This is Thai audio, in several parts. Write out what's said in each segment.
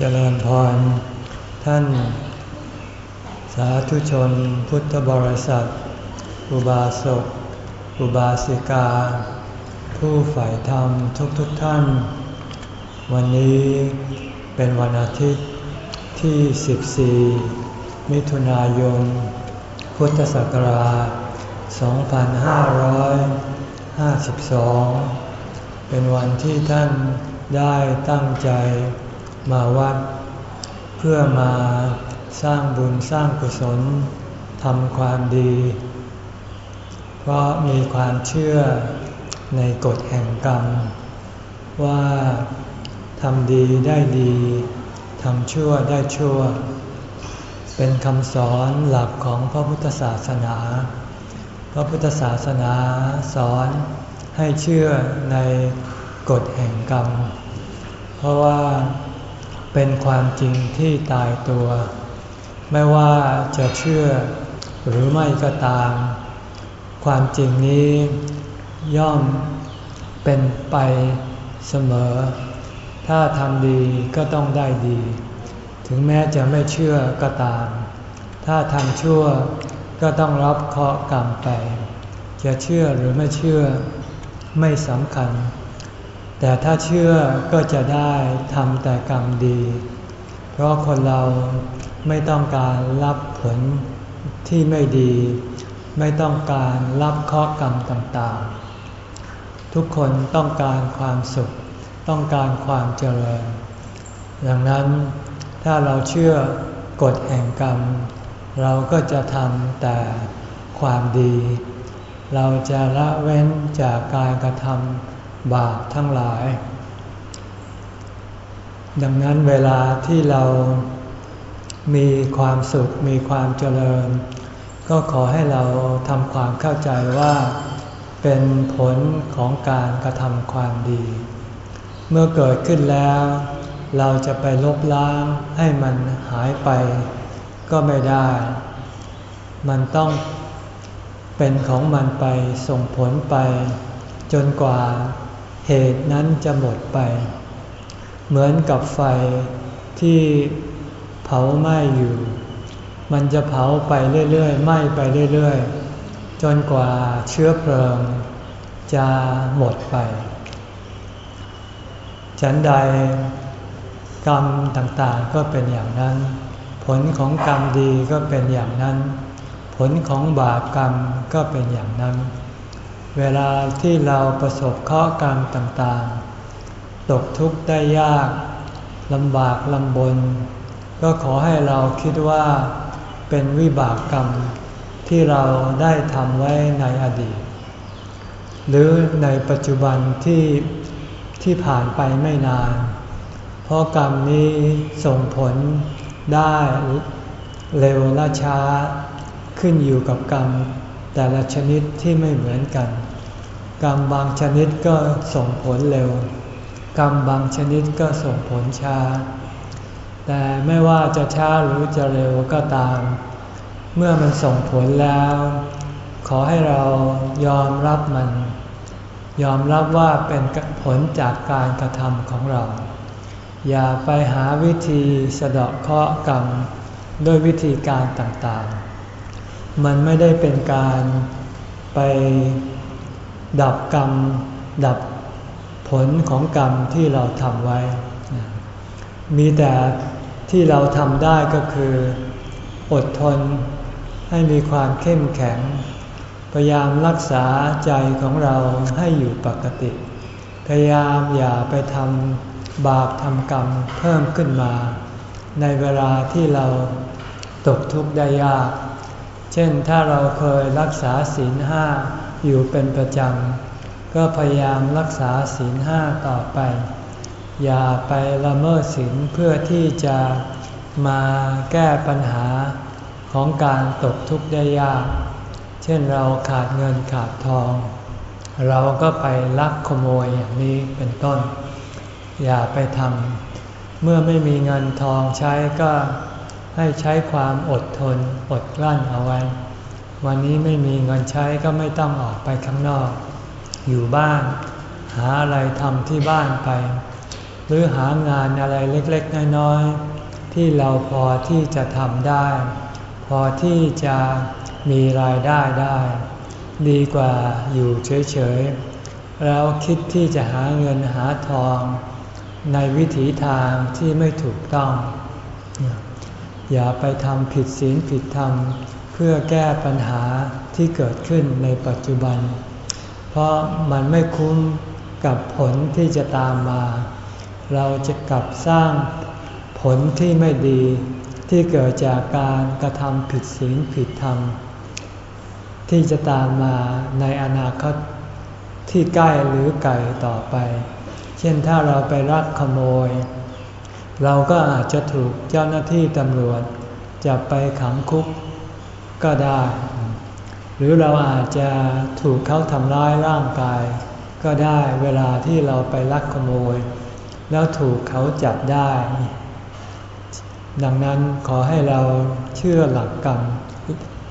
เจริญพร ท่าน สาธุชนพุทธบริษัท อุบาสก อุบาสิกา ผู้ฝ่ายธรรมทุกๆทท่าน วันนี้เป็นวันอาทิตย์ที่ 14 มิถุนายน พุทธศักราช 2552 เป็นวันที่ท่านได้ตั้งใจ มาวัด เพื่อมาสร้างบุญสร้างกุศลทำความดี เพราะมีความเชื่อในกฎแห่งกรรม ว่าทำดีได้ดีทำชั่วได้ชั่ว เป็นคำสอนหลักของพระพุทธศาสนา พระพุทธศาสนาสอนให้เชื่อในกฎแห่งกรรม เพราะว่า เป็นความจริงที่ตายตัว ไม่ว่าจะเชื่อหรือไม่ก็ตาม ความจริงนี้ย่อมเป็นไปเสมอ ถ้าทำดีก็ต้องได้ดี ถึงแม้จะไม่เชื่อก็ตาม ถ้าทำชั่วก็ต้องรับเคราะห์กรรมไป จะเชื่อหรือไม่เชื่อไม่สำคัญ แต่ถ้าเชื่อก็จะได้ทำแต่กรรมดี เพราะคนเราไม่ต้องการรับผลที่ไม่ดี ไม่ต้องการรับข้อกรรมต่างๆ ทุกคนต้องการความสุข ต้องการความเจริญ ดังนั้นถ้าเราเชื่อกฎแห่งกรรม เราก็จะทำแต่ความดี เราจะละเว้นจากการกระทำ บาปทั้งหลาย ดังนั้นเวลาที่เรามีความสุขมีความเจริญ ก็ขอให้เราทำความเข้าใจว่า เป็นผลของการกระทำความดี เมื่อเกิดขึ้นแล้ว เราจะไปลบล้างให้มันหายไป ก็ไม่ได้ มันต้องเป็นของมันไปส่งผลไป จนกว่า เหตุนั้นจะหมดไป เหมือนกับไฟที่เผาไหม้อยู่ มันจะเผาไปเรื่อยๆไหม้ไปเรื่อยๆ จนกว่าเชื้อเพลิง จะหมดไป ฉันใดกรรมต่างๆก็เป็นอย่างนั้น ผลของกรรมดีก็เป็นอย่างนั้น ผลของบาปกรรมก็เป็นอย่างนั้น เวลาที่เราประสบข้อกรรมต่างๆ ตกทุกข์ได้ยากลำบากลำบน ก็ขอให้เราคิดว่าเป็นวิบากกรรมที่เราได้ทำไว้ในอดีต หรือในปัจจุบันที่ที่ผ่านไปไม่นาน เพราะกรรมนี้ส่งผลได้เร็วและช้า ขึ้นอยู่กับกรรมแต่ละชนิดที่ไม่เหมือนกัน กรรมบางชนิดก็ส่งผลเร็ว กรรมบางชนิดก็ส่งผลช้า แต่ไม่ว่าจะช้าหรือจะเร็วก็ตาม เมื่อมันส่งผลแล้ว ขอให้เรายอมรับมัน ยอมรับว่าเป็นผลจากการกระทำของเรา อย่าไปหาวิธีสะเดาะเคราะห์กรรมด้วยวิธีการต่างๆ มันไม่ได้เป็นการไป ดับกรรม ดับผลของกรรมที่เราทำไว้ มีแต่ที่เราทำได้ก็คือ อดทนให้มีความเข้มแข็ง พยายามรักษาใจของเราให้อยู่ปกติ พยายามอย่าไปทำบาปทำกรรมเพิ่มขึ้นมา ในเวลาที่เราตกทุกข์ได้ยาก เช่นถ้าเราเคยรักษาศีลห้า อยู่เป็นประจำ ก็พยายามรักษาศีลห้าต่อไป อย่าไปละเมิดศีลเพื่อที่จะมาแก้ปัญหาของการตกทุกข์ได้ยาก เช่นเราขาดเงินขาดทอง เราก็ไปลักขโมยอย่างนี้เป็นต้น อย่าไปทำเมื่อไม่มีเงินทองใช้ก็ให้ใช้ความอดทนอดกลั้นเอาไว้ วันนี้ไม่มีเงินใช้ก็ไม่ต้องออกไปข้างนอก อยู่บ้าน หาอะไรทำที่บ้านไป หรือหางานอะไรเล็กๆ น้อยๆ ที่เราพอที่จะทำได้ พอที่จะมีรายได้ได้ ดีกว่าอยู่เฉยๆ แล้วคิดที่จะหาเงินหาทอง ในวิถีทางที่ไม่ถูกต้อง อย่าไปทำผิดศีลผิดธรรม เพื่อแก้ปัญหาที่เกิดขึ้นในปัจจุบัน เพราะมันไม่คุ้มกับผลที่จะตามมา เราจะกลับสร้างผลที่ไม่ดีที่เกิดจากการกระทำผิดศีลผิดธรรม ที่จะตามมาในอนาคตที่ใกล้หรือไกลต่อไป เช่นถ้าเราไปรักขโมย เราก็อาจจะถูกเจ้าหน้าที่ตำรวจจับไปขังคุก ก็ได้ หรือเราอาจจะถูกเขาทำร้ายร่างกาย ก็ได้เวลาที่เราไปลักขโมย แล้วถูกเขาจับได้ ดังนั้นขอให้เราเชื่อหลักกรรม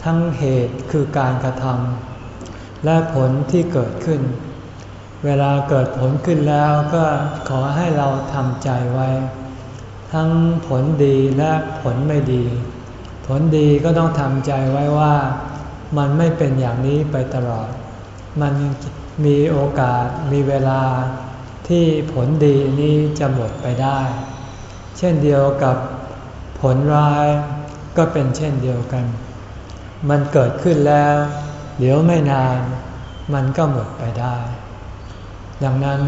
ทั้งเหตุคือการกระทำและผลที่เกิดขึ้น เวลาเกิดผลขึ้นแล้วก็ขอให้เราทำใจไว้ ทั้งผลดีและผลไม่ดี ผลดีก็ต้องทำใจไว้ว่ามันไม่เป็นอย่างนี้ไปตลอด มันมีโอกาสมีเวลาที่ผลดีนี้จะหมดไปได้ เช่นเดียวกับผลร้ายก็เป็นเช่นเดียวกัน มันเกิดขึ้นแล้ว เดี๋ยวไม่นาน มันก็หมดไปได้ ดังนั้น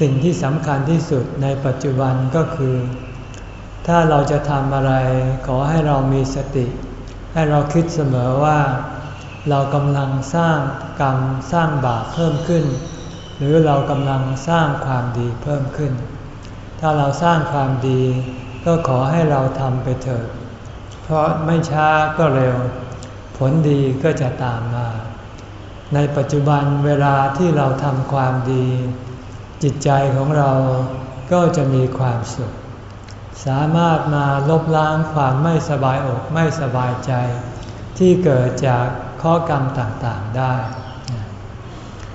สิ่งที่สำคัญที่สุดในปัจจุบันก็คือ ถ้าเราจะทำอะไร ขอให้เรามีสติ ให้เราคิดเสมอว่า เรากำลังสร้างกรรมสร้างบาปเพิ่มขึ้น หรือเรากำลังสร้างความดีเพิ่มขึ้น ถ้าเราสร้างความดี ก็ขอให้เราทำไปเถิดเพราะไม่ช้าก็เร็ว ผลดีก็จะตามมา ในปัจจุบันเวลาที่เราทำความดี จิตใจของเราก็จะมีความสุข สามารถมาลบล้างความไม่สบายอกไม่สบายใจ ที่เกิดจากข้อกรรมต่างๆได้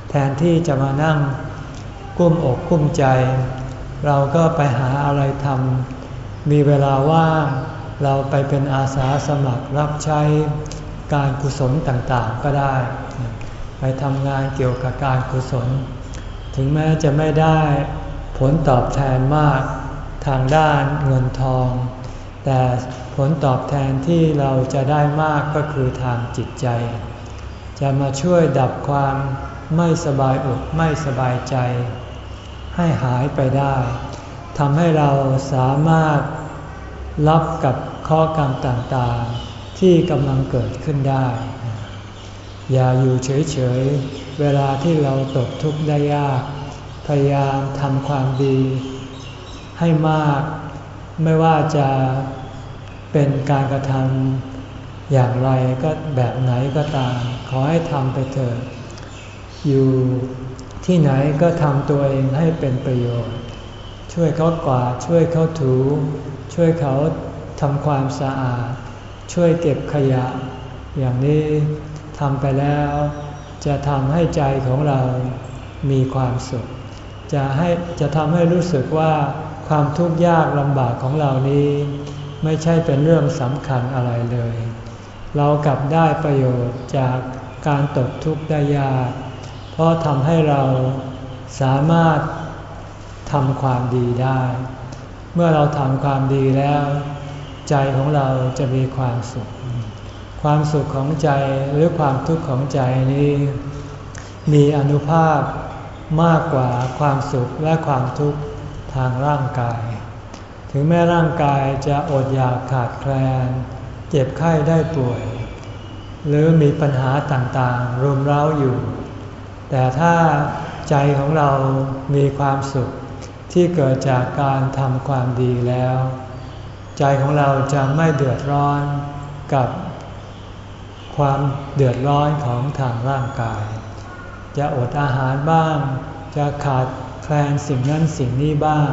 แทนที่จะมานั่งกุ้มอกกุ้มใจ เราก็ไปหาอะไรทำมีเวลาว่างเราไปเป็นอาสาสมัครรับใช้การกุศลต่างๆก็ได้ ไปทำงานเกี่ยวกับการกุศล ถึงแม้จะไม่ได้ผลตอบแทนมาก ทางด้านเงินทอง แต่ผลตอบแทนที่เราจะได้มากก็คือทางจิตใจ จะมาช่วยดับความไม่สบายอกไม่สบายใจ ให้หายไปได้ทำให้เราสามารถรับกับข้อกรรมต่างๆ ที่กำลังเกิดขึ้นได้ อย่าอยู่เฉยๆ เวลาที่เราตกทุกข์ได้ยาก พยายามทำความดี ให้มาก ไม่ว่าจะเป็นการกระทำอย่างไรก็แบบไหนก็ตาม ขอให้ทำไปเถิดอยู่ที่ไหนก็ทำตัวเองให้เป็นประโยชน์ ช่วยเขากวาดช่วยเขาถู ช่วยเขาทำความสะอาด ช่วยเก็บขยะ อย่างนี้ทำไปแล้ว จะทำให้ใจของเรามีความสุข จะให้จะทำให้รู้สึกว่า ความทุกข์ยากลำบากของเรานี้ ไม่ใช่เป็นเรื่องสำคัญอะไรเลย เรากลับได้ประโยชน์จากการตกทุกข์ได้ยาก เพราะทำให้เราสามารถทำความดีได้ เมื่อเราทำความดีแล้ว ใจของเราจะมีความสุข ความสุขของใจหรือความทุกข์ของใจนี้ มีอนุภาพมากกว่าความสุขและความทุกข์ ทางร่างกาย ถึงแม้ร่างกายจะอดอยากขาดแคลน เจ็บไข้ได้ป่วย หรือมีปัญหาต่างๆ รุมเร้าอยู่ แต่ถ้าใจของเรามีความสุขที่เกิดจากการทำความดีแล้ว ใจของเราจะไม่เดือดร้อนกับความเดือดร้อนของทางร่างกาย จะอดอาหารบ้าง จะขาด แคลนสิ่งนั้นสิ่งนี้บ้าง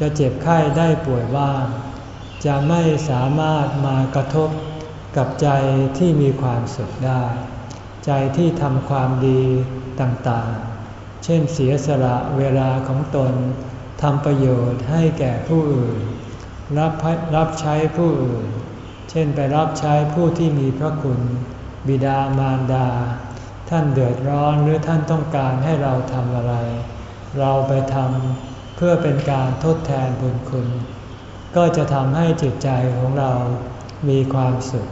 จะเจ็บไข้ได้ป่วยบ้าง จะไม่สามารถมากระทบกับใจที่มีความสุขได้ ใจที่ทำความดีต่างๆ เช่นเสียสละเวลาของตนทำประโยชน์ให้แก่ผู้อื่น รับรับใช้ผู้อื่น เช่นไปรับใช้ผู้ที่มีพระคุณ บิดามารดา ท่านเดือดร้อนหรือท่านต้องการให้เราทำอะไร เราไปทำเพื่อเป็นการทดแทนบุญคุณ ก็จะทำให้จิตใจของเรามีความสุข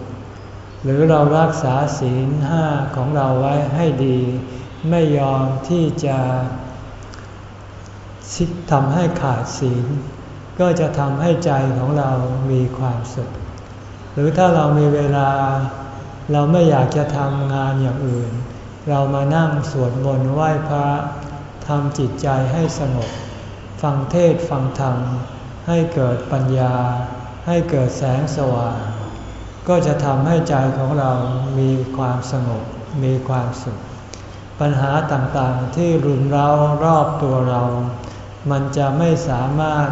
หรือเรารักษาศีลห้าของเราไว้ให้ดี ไม่ยอมที่จะทำให้ขาดศีล ก็จะทำให้ใจของเรามีความสุข หรือถ้าเรามีเวลา เราไม่อยากจะทำงานอย่างอื่น เรามานั่งสวดมนต์ไหว้พระ ทำจิตใจให้สงบ ฟังเทศฟังธรรม ให้เกิดปัญญา ให้เกิดแสงสว่าง ก็จะทำให้ใจของเรามีความสงบ มีความสุข ปัญหาต่างๆที่รุนเร้ารอบตัวเรา มันจะไม่สามารถ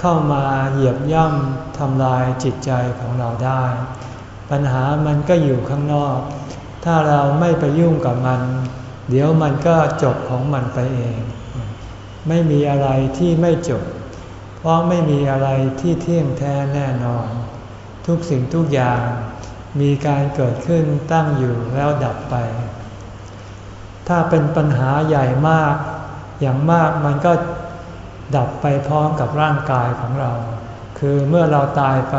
เข้ามาเหยียบย่ำทำลายจิตใจของเราได้ ปัญหามันก็อยู่ข้างนอก ถ้าเราไม่ไปยุ่งกับมัน เดี๋ยวมันก็จบของมันไปเอง ไม่มีอะไรที่ไม่จบ เพราะไม่มีอะไรที่เที่ยงแท้แน่นอน ทุกสิ่งทุกอย่างมีการเกิดขึ้นตั้งอยู่แล้วดับไป ถ้าเป็นปัญหาใหญ่มาก อย่างมากมันก็ดับไปพร้อมกับร่างกายของเรา คือเมื่อเราตายไป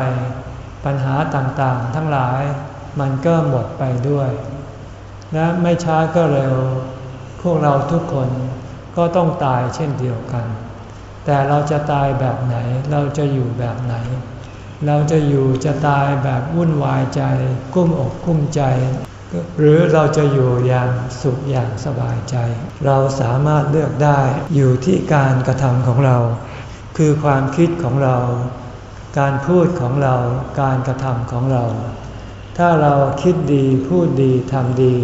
ปัญหาต่างๆ ทั้งหลายมันก็หมดไปด้วย และไม่ช้าก็เร็ว พวกเราทุกคนก็ต้องตายเช่นเดียวกัน แต่เราจะตายแบบไหนเราจะอยู่แบบไหน เราจะอยู่จะตายแบบวุ่นวายใจ กุ้มอกกุ้มใจ หรือเราจะอยู่อย่างสุขอย่างสบายใจ เราสามารถเลือกได้อยู่ที่การกระทำของเรา คือความคิดของเรา การพูดของเราการกระทำของเรา ถ้าเราคิดดีพูดดีทำดี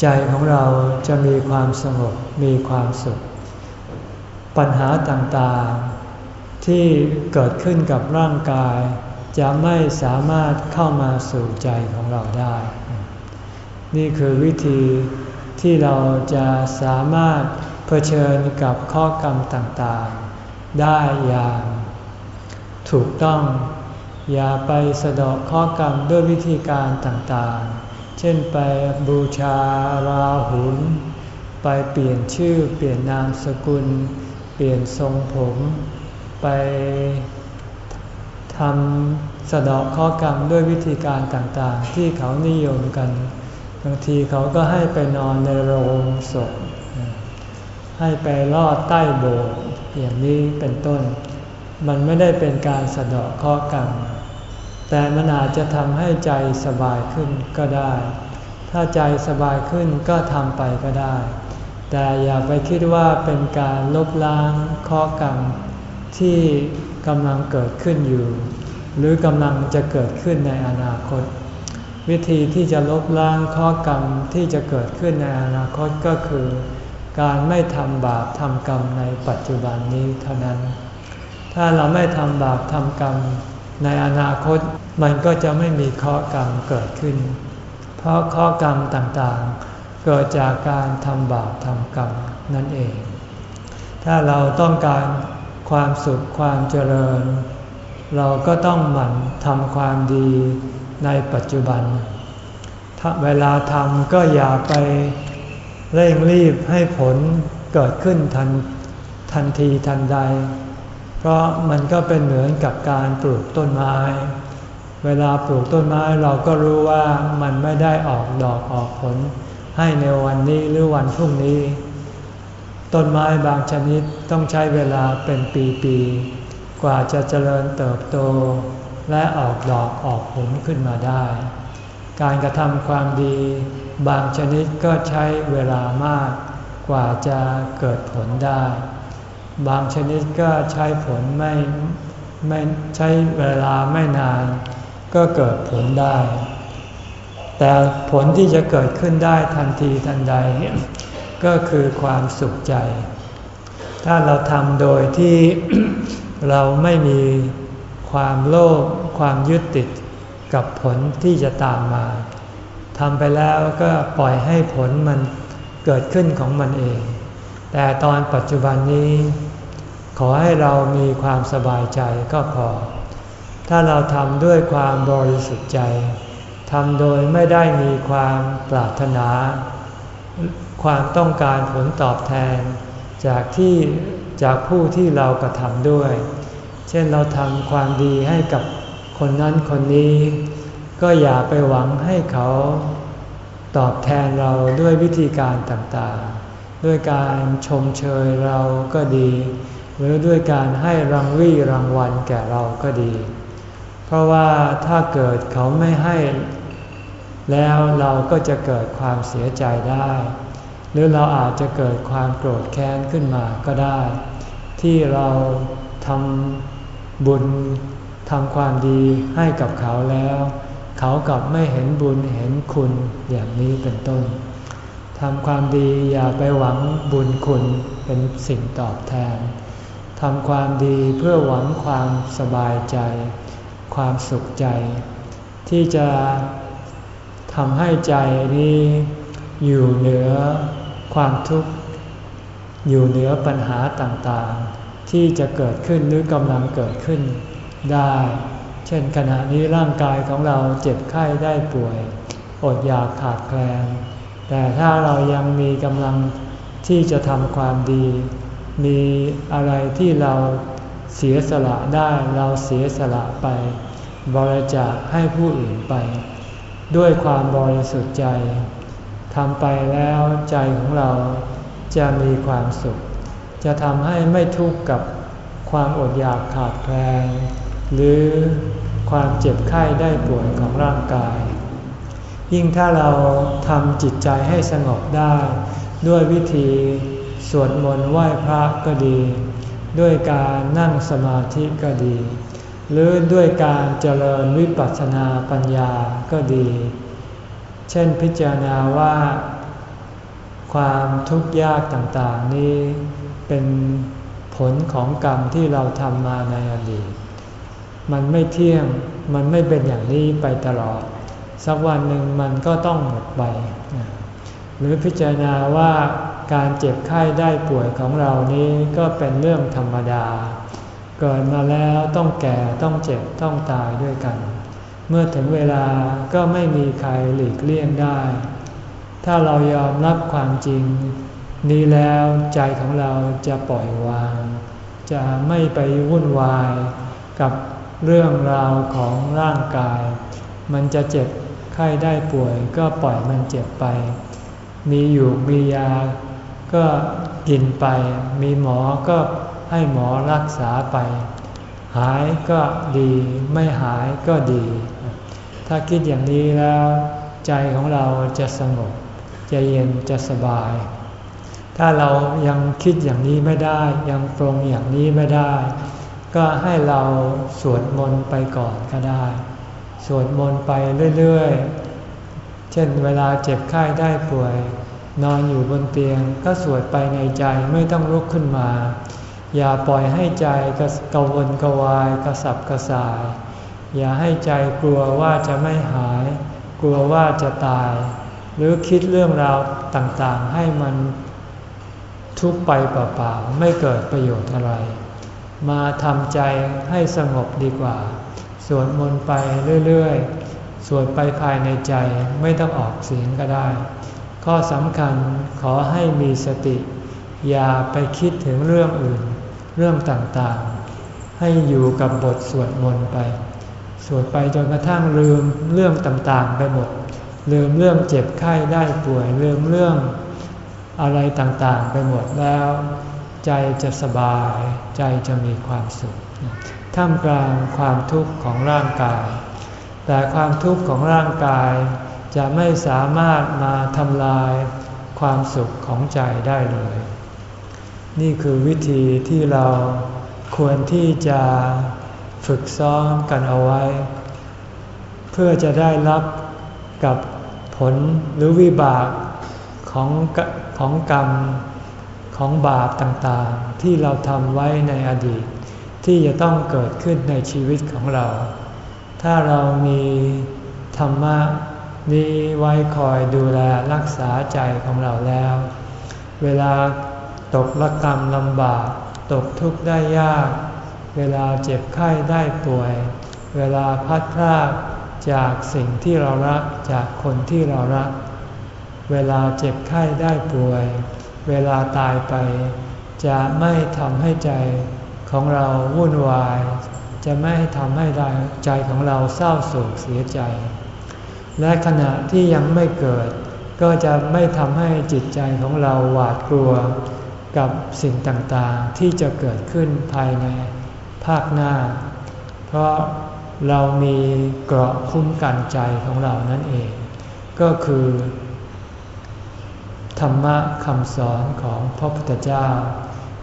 ใจของเราจะมีความสงบมีความสุข ปัญหาต่างๆ ที่เกิดขึ้นกับร่างกาย จะไม่สามารถเข้ามาสู่ใจของเราได้ นี่คือวิธีที่เราจะสามารถเผชิญกับข้อกรรมต่างๆ ได้อย่างถูกต้อง อย่าไปสะดอกข้อกรรมด้วยวิธีการต่างๆ เช่นไปบูชาราหุลไปเปลี่ยนชื่อเปลี่ยนนามสกุล เปลี่ยนทรงผม ไปทำสะดอกข้อกรรมด้วยวิธีการต่างๆ ที่เขานิยมกัน บางทีเขาก็ให้ไปนอนในโรงศพให้ไปลอดใต้โบสถ์อย่างนี้เป็นต้น มันไม่ได้เป็นการสะดอกข้อกรรม แต่มันอาจจะทำให้ใจสบายขึ้นก็ได้ ถ้าใจสบายขึ้นก็ทำไปก็ได้ แต่อย่าไปคิดว่าเป็นการลบล้างข้อกรรมที่กำลังเกิดขึ้นอยู่ หรือกำลังจะเกิดขึ้นในอนาคต วิธีที่จะลบล้างข้อกรรมที่จะเกิดขึ้นในอนาคตก็คือ การไม่ทำบาปทำกรรมในปัจจุบันนี้เท่านั้น ถ้าเราไม่ทำบาปทำกรรม ในอนาคตมันก็จะไม่มีข้อกรรมเกิดขึ้น เพราะข้อกรรมต่างๆ เกิดจากการทำบาปทำกรรมนั่นเอง ถ้าเราต้องการความสุขความเจริญ เราก็ต้องหมั่นทำความดีในปัจจุบัน ถ้าเวลาทำก็อย่าไปเร่งรีบให้ผลเกิดขึ้นทันทันทีทันใด เพราะมันก็เป็นเหมือนกับการปลูกต้นไม้ เวลาปลูกต้นไม้เราก็รู้ว่ามันไม่ได้ออกดอกออกผล ให้ในวันนี้หรือวันพรุ่งนี้ ต้นไม้บางชนิดต้องใช้เวลาเป็นปีๆ กว่าจะเจริญเติบโต และออกดอกออกผลขึ้นมาได้ การกระทำความดี บางชนิดก็ใช้เวลามากกว่าจะเกิดผลได้ บางชนิดก็ใช้ผลไม่ไม่ใช้เวลาไม่นาน ก็เกิดผลได้ แต่ผลที่จะเกิดขึ้นได้ทันทีทันใด ก็คือความสุขใจ ถ้าเราทำโดยที่เราไม่มีความโลภความยึดติดกับผลที่จะตามมาทำไปแล้วก็ปล่อยให้ผลมันเกิดขึ้นของมันเอง แต่ตอนปัจจุบันนี้ ขอให้เรามีความสบายใจก็พอ ถ้าเราทำด้วยความบริสุทธิ์ใจทำโดยไม่ได้มีความปรารถนา ความต้องการผลตอบแทน จากที่จากผู้ที่เรากระทำด้วย เช่นเราทำความดีให้กับคนนั้นคนนี้ ก็อย่าไปหวังให้เขาตอบแทนเราด้วยวิธีการต่างๆ ด้วยการชมเชยเราก็ดี หรือด้วยการให้รางวี่รางวัลแก่เราก็ดี เพราะว่าถ้าเกิดเขาไม่ให้ แล้วเราก็จะเกิดความเสียใจได้ หรือเราอาจจะเกิดความโกรธแค้นขึ้นมาก็ได้ ที่เราทำบุญทำความดีให้กับเขาแล้ว เขากลับไม่เห็นบุญเห็นคุณอย่างนี้เป็นต้น ทำความดีอย่าไปหวังบุญคุณเป็นสิ่งตอบแทน ทำความดีเพื่อหวังความสบายใจ ความสุขใจ ที่จะทำให้ใจนี้อยู่เหนือความทุกข์ อยู่เหนือปัญหาต่างๆ ที่จะเกิดขึ้นหรือกำลังเกิดขึ้นได้ เช่นขณะนี้ร่างกายของเราเจ็บไข้ได้ป่วย อดอยากขาดแคลน แต่ถ้าเรายังมีกำลังที่จะทำความดี มีอะไรที่เราเสียสละได้เราเสียสละไป บริจาคให้ผู้อื่นไป ด้วยความบริสุทธิ์ใจทำไปแล้วใจของเราจะมีความสุข จะทำให้ไม่ทุกข์กับความอดอยากขาดแคลนหรือความเจ็บไข้ได้ป่วยของร่างกาย ยิ่งถ้าเราทำจิตใจให้สงบได้ ด้วยวิธีสวดมนต์ไหว้พระก็ดี ด้วยการนั่งสมาธิก็ดี หรือด้วยการเจริญวิปัสสนาปัญญาก็ดี เช่นพิจารณาว่า ความทุกข์ยากต่างๆนี้เป็นผลของกรรมที่เราทำมาในอดีต มันไม่เที่ยง มันไม่เป็นอย่างนี้ไปตลอด สักวันหนึ่งมันก็ต้องหมดไป หรือพิจารณาว่าการเจ็บไข้ได้ป่วยของเรานี้ก็เป็นเรื่องธรรมดา เกิดมาแล้วต้องแก่ต้องเจ็บต้องตายด้วยกัน เมื่อถึงเวลาก็ไม่มีใครหลีกเลี่ยงได้ ถ้าเรายอมรับความจริง นี้แล้วใจของเราจะปล่อยวาง จะไม่ไปวุ่นวายกับเรื่องราวของร่างกาย มันจะเจ็บ ไข้ได้ป่วยก็ปล่อยมันเจ็บไป มีอยู่มียาก็กินไป มีหมอก็ให้หมอรักษาไป หายก็ดีไม่หายก็ดี ถ้าคิดอย่างนี้แล้วใจของเราจะสงบจะเย็นจะสบาย ถ้าเรายังคิดอย่างนี้ไม่ได้ ยังปรงอย่างนี้ไม่ได้ ก็ให้เราสวดมนต์ไปก่อนก็ได้ สวดมนต์ไปเรื่อยๆ เช่นเวลาเจ็บไข้ได้ป่วย นอนอยู่บนเตียงก็สวดไปในใจไม่ต้องลุกขึ้นมา อย่าปล่อยให้ใจกระวนกระวายกระสับกระส่าย อย่าให้ใจกลัวว่าจะไม่หาย กลัวว่าจะตาย หรือคิดเรื่องราวต่างๆ ให้มันทุกไปเปล่าๆ ไม่เกิดประโยชน์อะไร มาทำใจให้สงบดีกว่า สวดมนต์ไปเรื่อยๆ สวดไปภายในใจไม่ต้องออกเสียงก็ได้ ข้อสำคัญขอให้มีสติ อย่าไปคิดถึงเรื่องอื่น เรื่องต่างๆ ให้อยู่กับบทสวดมนต์ไป สวดไปจนกระทั่งลืมเรื่องต่างๆ ไปหมด ลืมเรื่องเจ็บไข้ได้ป่วย ลืมเรื่องอะไรต่างๆ ไปหมดแล้ว ใจจะสบาย ใจจะมีความสุข ท่ามกลางความทุกข์ของร่างกาย แต่ความทุกข์ของร่างกาย จะไม่สามารถมาทำลายความสุขของใจได้เลย นี่คือวิธีที่เราควรที่จะฝึกซ้อมกันเอาไว้ เพื่อจะได้รับกับผลหรือวิบากของของกรรมของบาปต่างๆ ที่เราทำไว้ในอดีต ที่จะต้องเกิดขึ้นในชีวิตของเรา ถ้าเรามีธรรมะนี้ไว้คอยดูแลรักษาใจของเราแล้ว เวลาตกละกรรมลำบาก ตกทุกข์ได้ยาก เวลาเจ็บไข้ได้ป่วย เวลาพัดพลาดจากสิ่งที่เรารักจากคนที่เรารัก เวลาเจ็บไข้ได้ป่วย เวลาตายไป จะไม่ทำให้ใจ ของเราวุ่นวาย จะไม่ทำให้ใจของเราเศร้าโศกเสียใจ และขณะที่ยังไม่เกิด ก็จะไม่ทำให้จิตใจของเราหวาดกลัวกับสิ่งต่างๆ ที่จะเกิดขึ้นภายในภาคหน้า เพราะเรามีเกราะคุ้มกันใจของเรานั่นเอง ก็คือ ธรรมะคำสอนของพระพุทธเจ้า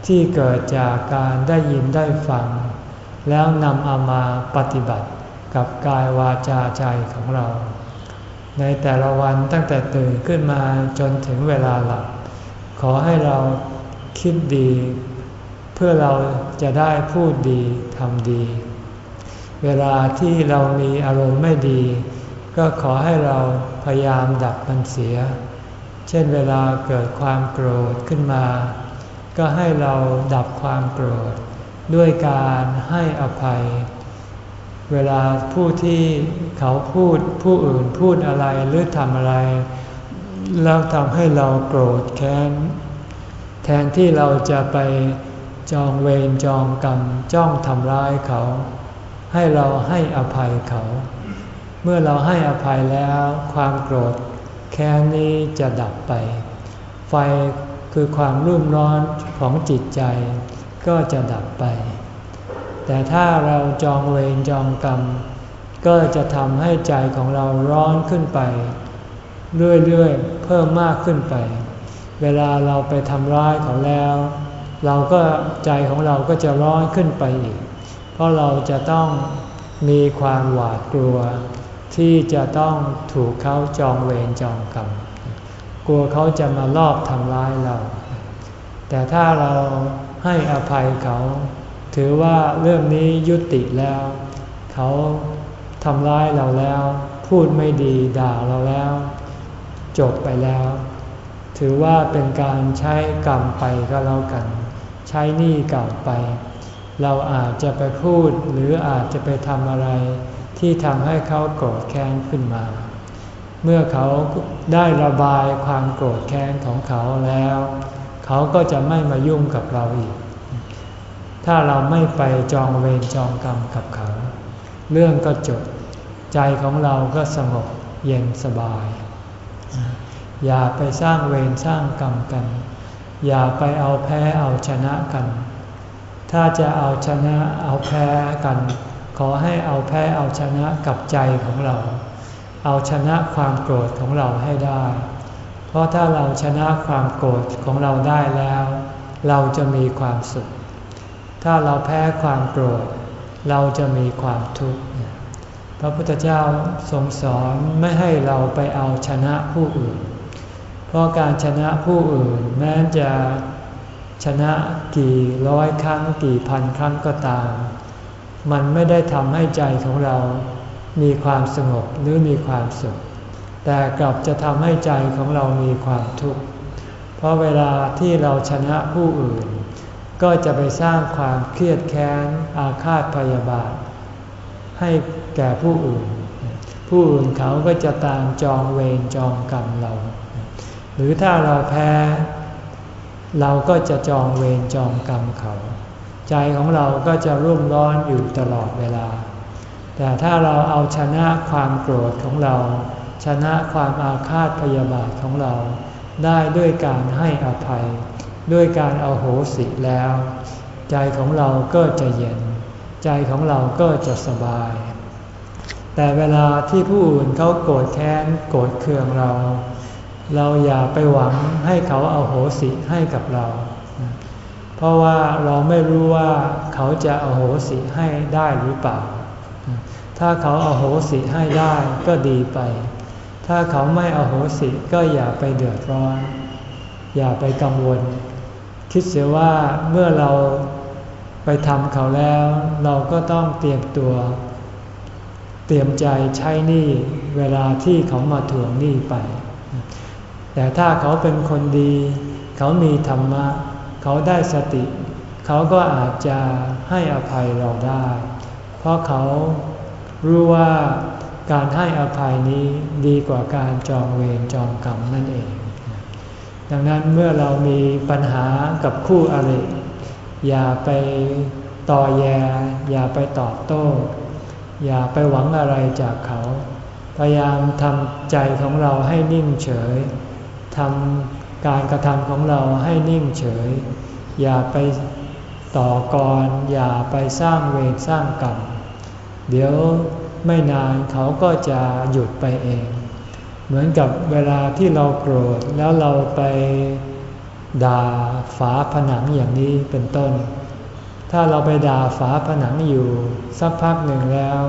ที่เกิดจากการได้ยินได้ฟัง แล้วนำเอามาปฏิบัติกับกายวาจาใจของเรา ในแต่ละวันตั้งแต่ตื่นขึ้นมาจนถึงเวลาหลับ ขอให้เราคิดดี เพื่อเราจะได้พูดดีทำดี เวลาที่เรามีอารมณ์ไม่ดี ก็ขอให้เราพยายามดับมันเสีย เช่นเวลาเกิดความโกรธขึ้นมา ก็ให้เราดับความโกรธด้วยการให้อภัย เวลาผู้ที่เขาพูดผู้อื่นพูดอะไรหรือทำอะไร แล้วทำให้เราโกรธแค้น แทนที่เราจะไปจองเวรจองกรรมจ้องทำร้ายเขา ให้เราให้อภัยเขา เมื่อเราให้อภัยแล้ว ความโกรธแค้นนี้จะดับไป ไฟ คือความรุ่มร้อนของจิตใจ ก็จะดับไป แต่ถ้าเราจองเวรจองกรรม ก็จะทำให้ใจของเราร้อนขึ้นไป เรื่อยๆ เพิ่มมากขึ้นไป เวลาเราไปทำร้ายเขาแล้ว เราก็ใจของเราก็จะร้อนขึ้นไปอีก เพราะเราจะต้องมีความหวาดกลัว ที่จะต้องถูกเขาจองเวรจองกรรม กลัวเขาจะมาลอบทำร้ายเรา แต่ถ้าเราให้อภัยเขา ถือว่าเรื่องนี้ยุติแล้ว เขาทำร้ายเราแล้ว พูดไม่ดีด่าเราแล้ว จบไปแล้ว ถือว่าเป็นการใช้กรรมไปก็แล้วกัน ใช้หนี้เก่าไป เราอาจจะไปพูดหรืออาจจะไปทำอะไรที่ทำให้เขาโกรธแค้นขึ้นมา เมื่อเขาได้ระบายความโกรธแค้นของเขาแล้ว เขาก็จะไม่มายุ่งกับเราอีก ถ้าเราไม่ไปจองเวรจองกรรมกับเขา เรื่องก็จบ ใจของเราก็สงบเย็นสบาย อย่าไปสร้างเวรสร้างกรรมกัน อย่าไปเอาแพ้เอาชนะกัน ถ้าจะเอาชนะเอาแพ้กัน ขอให้เอาแพ้เอาชนะกับใจของเรา เอาชนะความโกรธของเราให้ได้ เพราะถ้าเราชนะความโกรธของเราได้แล้ว เราจะมีความสุข ถ้าเราแพ้ความโกรธ เราจะมีความทุกข์ พระพุทธเจ้าทรงสอนไม่ให้เราไปเอาชนะผู้อื่น เพราะการชนะผู้อื่นแม้จะชนะกี่ร้อยครั้งกี่พันครั้งก็ตาม มันไม่ได้ทำให้ใจของเรา มีความสงบหรือมีความสุข แต่กลับจะทำให้ใจของเรามีความทุกข์ เพราะเวลาที่เราชนะผู้อื่น ก็จะไปสร้างความเครียดแค้นอาฆาตพยาบาท ให้แก่ผู้อื่น ผู้อื่นเขาก็จะตามจองเวรจองกรรมเรา หรือถ้าเราแพ้ เราก็จะจองเวรจองกรรมเขา ใจของเราก็จะรุ่มร้อนอยู่ตลอดเวลา แต่ถ้าเราเอาชนะความโกรธของเรา ชนะความอาฆาตพยาบาทของเรา ได้ด้วยการให้อภัย ด้วยการเอาโหสิแล้ว ใจของเราก็จะเย็น ใจของเราก็จะสบาย แต่เวลาที่ผู้อื่นเขาโกรธแค้นโกรธเคืองเรา เราอย่าไปหวังให้เขาเอาโหสิให้กับเรา เพราะว่าเราไม่รู้ว่าเขาจะเอาโหสิให้ได้หรือเปล่า ถ้าเขาเอาโหสิให้ได้ก็ดีไป ถ้าเขาไม่เอาโหสิก็อย่าไปเดือดร้อน อย่าไปกังวล คิดเสียว่าเมื่อเราไปทำเขาแล้ว เราก็ต้องเตรียมตัว เตรียมใจใช้หนี้เวลาที่เขามาทวงหนี้ไป แต่ถ้าเขาเป็นคนดี เขามีธรรมะ เขาได้สติ เขาก็อาจจะให้อภัยเราได้ เพราะเขา รู้ว่าการให้อภัยนี้ดีกว่าการจองเวรจองกรรมนั่นเอง ดังนั้นเมื่อเรามีปัญหากับคู่อริอย่าไปต่อแย อย่าไปตอบโต้ อย่าไปหวังอะไรจากเขา พยายามทำใจของเราให้นิ่งเฉยทำการกระทำของเราให้นิ่งเฉย อย่าไปต่อกร อย่าไปสร้างเวรสร้างกรรม เดี๋ยวไม่นานเขาก็จะหยุดไปเอง เหมือนกับเวลาที่เราโกรธแล้วเราไปด่าฝาผนังอย่างนี้เป็นต้น ถ้าเราไปด่าฝาผนังอยู่ สักพักหนึ่งแล้ว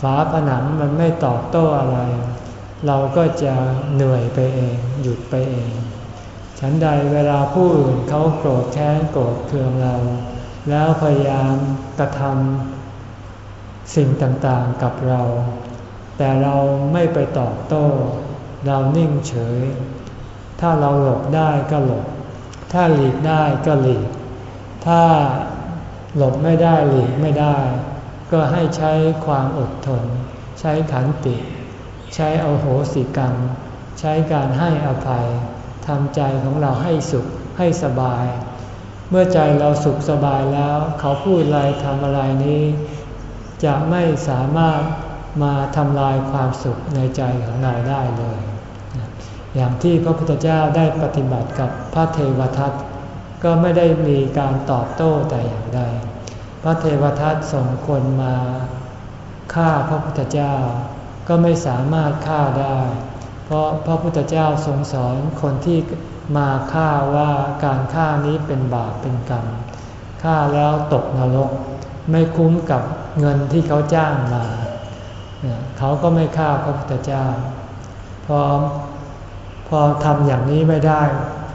ฝาผนังมันไม่ตอบโต้อะไร เราก็จะเหนื่อยไปเอง หยุดไปเอง ฉันใดเวลาผู้อื่นเขาโกรธแค้นโกรธเคืองเรา แล้วพยายามกระทำ สิ่งต่างๆกับเรา แต่เราไม่ไปตอบโต้ เรานิ่งเฉย ถ้าเราหลบได้ก็หลบ ถ้าหลีกได้ก็หลีก ถ้าหลบไม่ได้หลีกไม่ได้ ก็ให้ใช้ความอดทน ใช้ขันติ ใช้เอาโหสิกรรม ใช้การให้อภัยทำใจของเราให้สุขให้สบาย เมื่อใจเราสุขสบายแล้ว เขาพูดอะไรทำอะไรนี้ จะไม่สามารถมาทำลายความสุขในใจของเราได้เลย อย่างที่พระพุทธเจ้าได้ปฏิบัติกับพระเทวทัตก็ไม่ได้มีการตอบโต้แต่อย่างใด พระเทวทัตส่งคนมาฆ่าพระพุทธเจ้า ก็ไม่สามารถฆ่าได้ เพราะพระพุทธเจ้าทรงสอนคนที่มาฆ่าว่าการฆ่านี้เป็นบาปเป็นกรรมฆ่าแล้วตกนรก ไม่คุ้มกับเงินที่เขาจ้างมา เขาก็ไม่ฆ่าพระพุทธเจ้า พอพอทำอย่างนี้ไม่ได้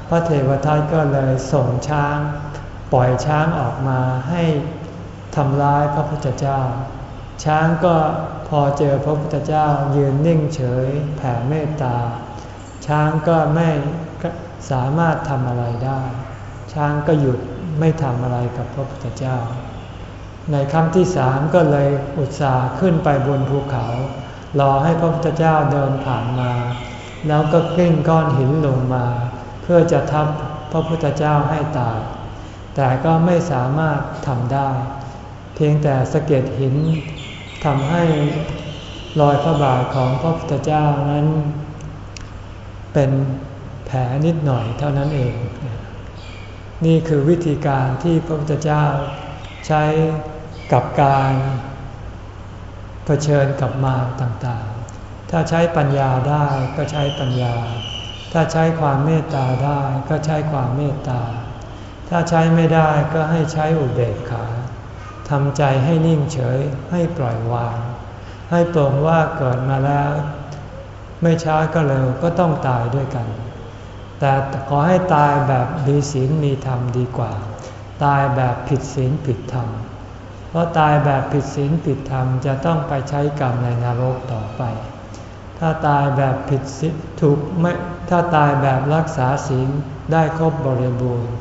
พระเทวทัตก็เลยส่งช้าง ปล่อยช้างออกมาให้ทำร้ายพระพุทธเจ้า ช้างก็พอเจอพระพุทธเจ้ายืนนิ่งเฉยแผ่เมตตา ช้างก็ไม่สามารถทำอะไรได้ ช้างก็หยุดไม่ทำอะไรกับพระพุทธเจ้า ในครั้งที่สามก็เลยอุตส่าห์ขึ้นไปบนภูเขา รอให้พระพุทธเจ้าเดินผ่านมา แล้วก็กลิ้งก้อนหินลงมา เพื่อจะทับพระพุทธเจ้าให้ตาย แต่ก็ไม่สามารถทำได้ เพียงแต่สะเก็ดหินทำให้รอยพระบาทของพระพุทธเจ้านั้น เป็นแผลนิดหน่อยเท่านั้นเอง นี่คือวิธีการที่พระพุทธเจ้าใช้ กับการเผชิญกับมารต่างๆ ถ้าใช้ปัญญาได้ก็ใช้ปัญญา ถ้าใช้ความเมตตาได้ก็ใช้ความเมตตา ถ้าใช้ไม่ได้ก็ให้ใช้อุเบกขาทำใจให้นิ่งเฉยให้ปล่อยวาง ให้ตรงว่าเกิดมาแล้ว ไม่ช้าก็เร็วก็ต้องตายด้วยกัน แต่ขอให้ตายแบบมีศีลมีธรรมดีกว่า ตายแบบผิดศีลผิดธรรม เพราะตายแบบผิดศีลผิดธรรมจะต้องไปใช้กรรมในนรกต่อไป ถ้าตายแบบผิดศีลถูกไม่ถ้าตายแบบรักษาศีลได้ครบบริบูรณ์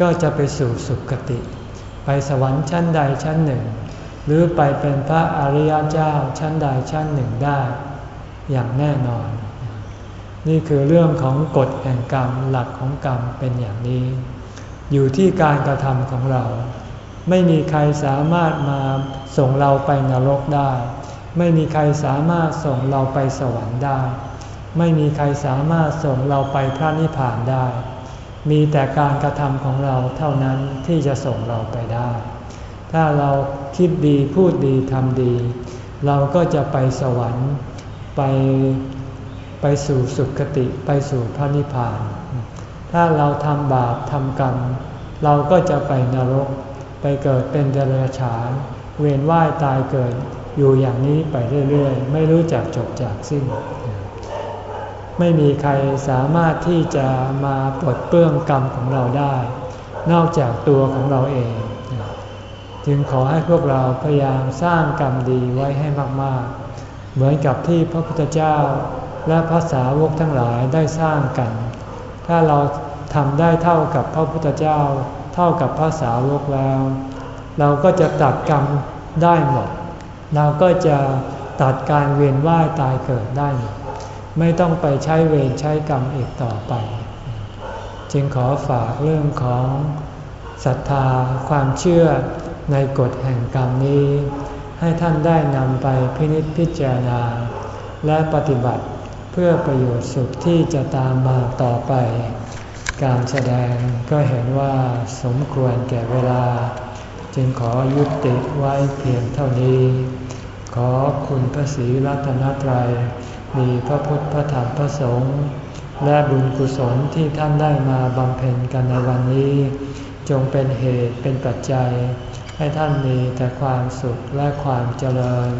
ก็จะไปสู่สุคติ ไปสวรรค์ชั้นใดชั้นหนึ่ง หรือไปเป็นพระอริยเจ้าชั้นใดชั้นหนึ่งได้ อย่างแน่นอน นี่คือเรื่องของกฎแห่งกรรมหลักของกรรมเป็นอย่างนี้ อยู่ที่การกระทำของเรา ไม่มีใครสามารถมาส่งเราไปนรกได้ ไม่มีใครสามารถส่งเราไปสวรรค์ได้ ไม่มีใครสามารถส่งเราไปพระนิพพานได้ มีแต่การกระทำของเราเท่านั้นที่จะส่งเราไปได้ ถ้าเราคิดดีพูดดีทำดี เราก็จะไปสวรรค์ไปไปสู่สุคติไปสู่พระนิพพาน ถ้าเราทำบาปทำกรรม เราก็จะไปนรก ไปเกิดเป็นเดรัจฉาน เวียนว่ายตายเกิดอยู่อย่างนี้ไปเรื่อยๆ ไม่รู้จักจบจากสิ้น ไม่มีใครสามารถที่จะมาปลดเปลื้องกรรมของเราได้ นอกจากตัวของเราเอง จึงขอให้พวกเราพยายามสร้างกรรมดีไว้ให้มากๆ เหมือนกับที่พระพุทธเจ้าและพระสาวกทั้งหลายได้สร้างกัน ถ้าเราทำได้เท่ากับพระพุทธเจ้า เท่ากับพระสาวกแล้ว เราก็จะตัดกรรมได้หมด เราก็จะตัดการเวียนว่ายตายเกิดได้หมดไม่ต้องไปใช้เวรใช้กรรมอีกต่อไป จึงขอฝากเรื่องของศรัทธาความเชื่อในกฎแห่งกรรมนี้ ให้ท่านได้นำไปพินิจพิจารณา และปฏิบัติเพื่อประโยชน์สุขที่จะตามมาต่อไป การแสดงก็เห็นว่าสมควรแก่เวลา จึงขอยุติไว้เพียงเท่านี้ ขอคุณพระศรีรัตนตรัย มีพระพุทธพระธรรมพระสงฆ์และบุญกุศลที่ท่านได้มาบำเพ็ญกันในวันนี้ จงเป็นเหตุเป็นปัจจัย ให้ท่านมีแต่ความสุขและความเจริญ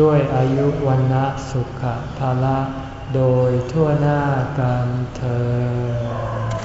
ด้วยอายุวันนะสุขภาละ โดยทั่วหน้ากันเธอ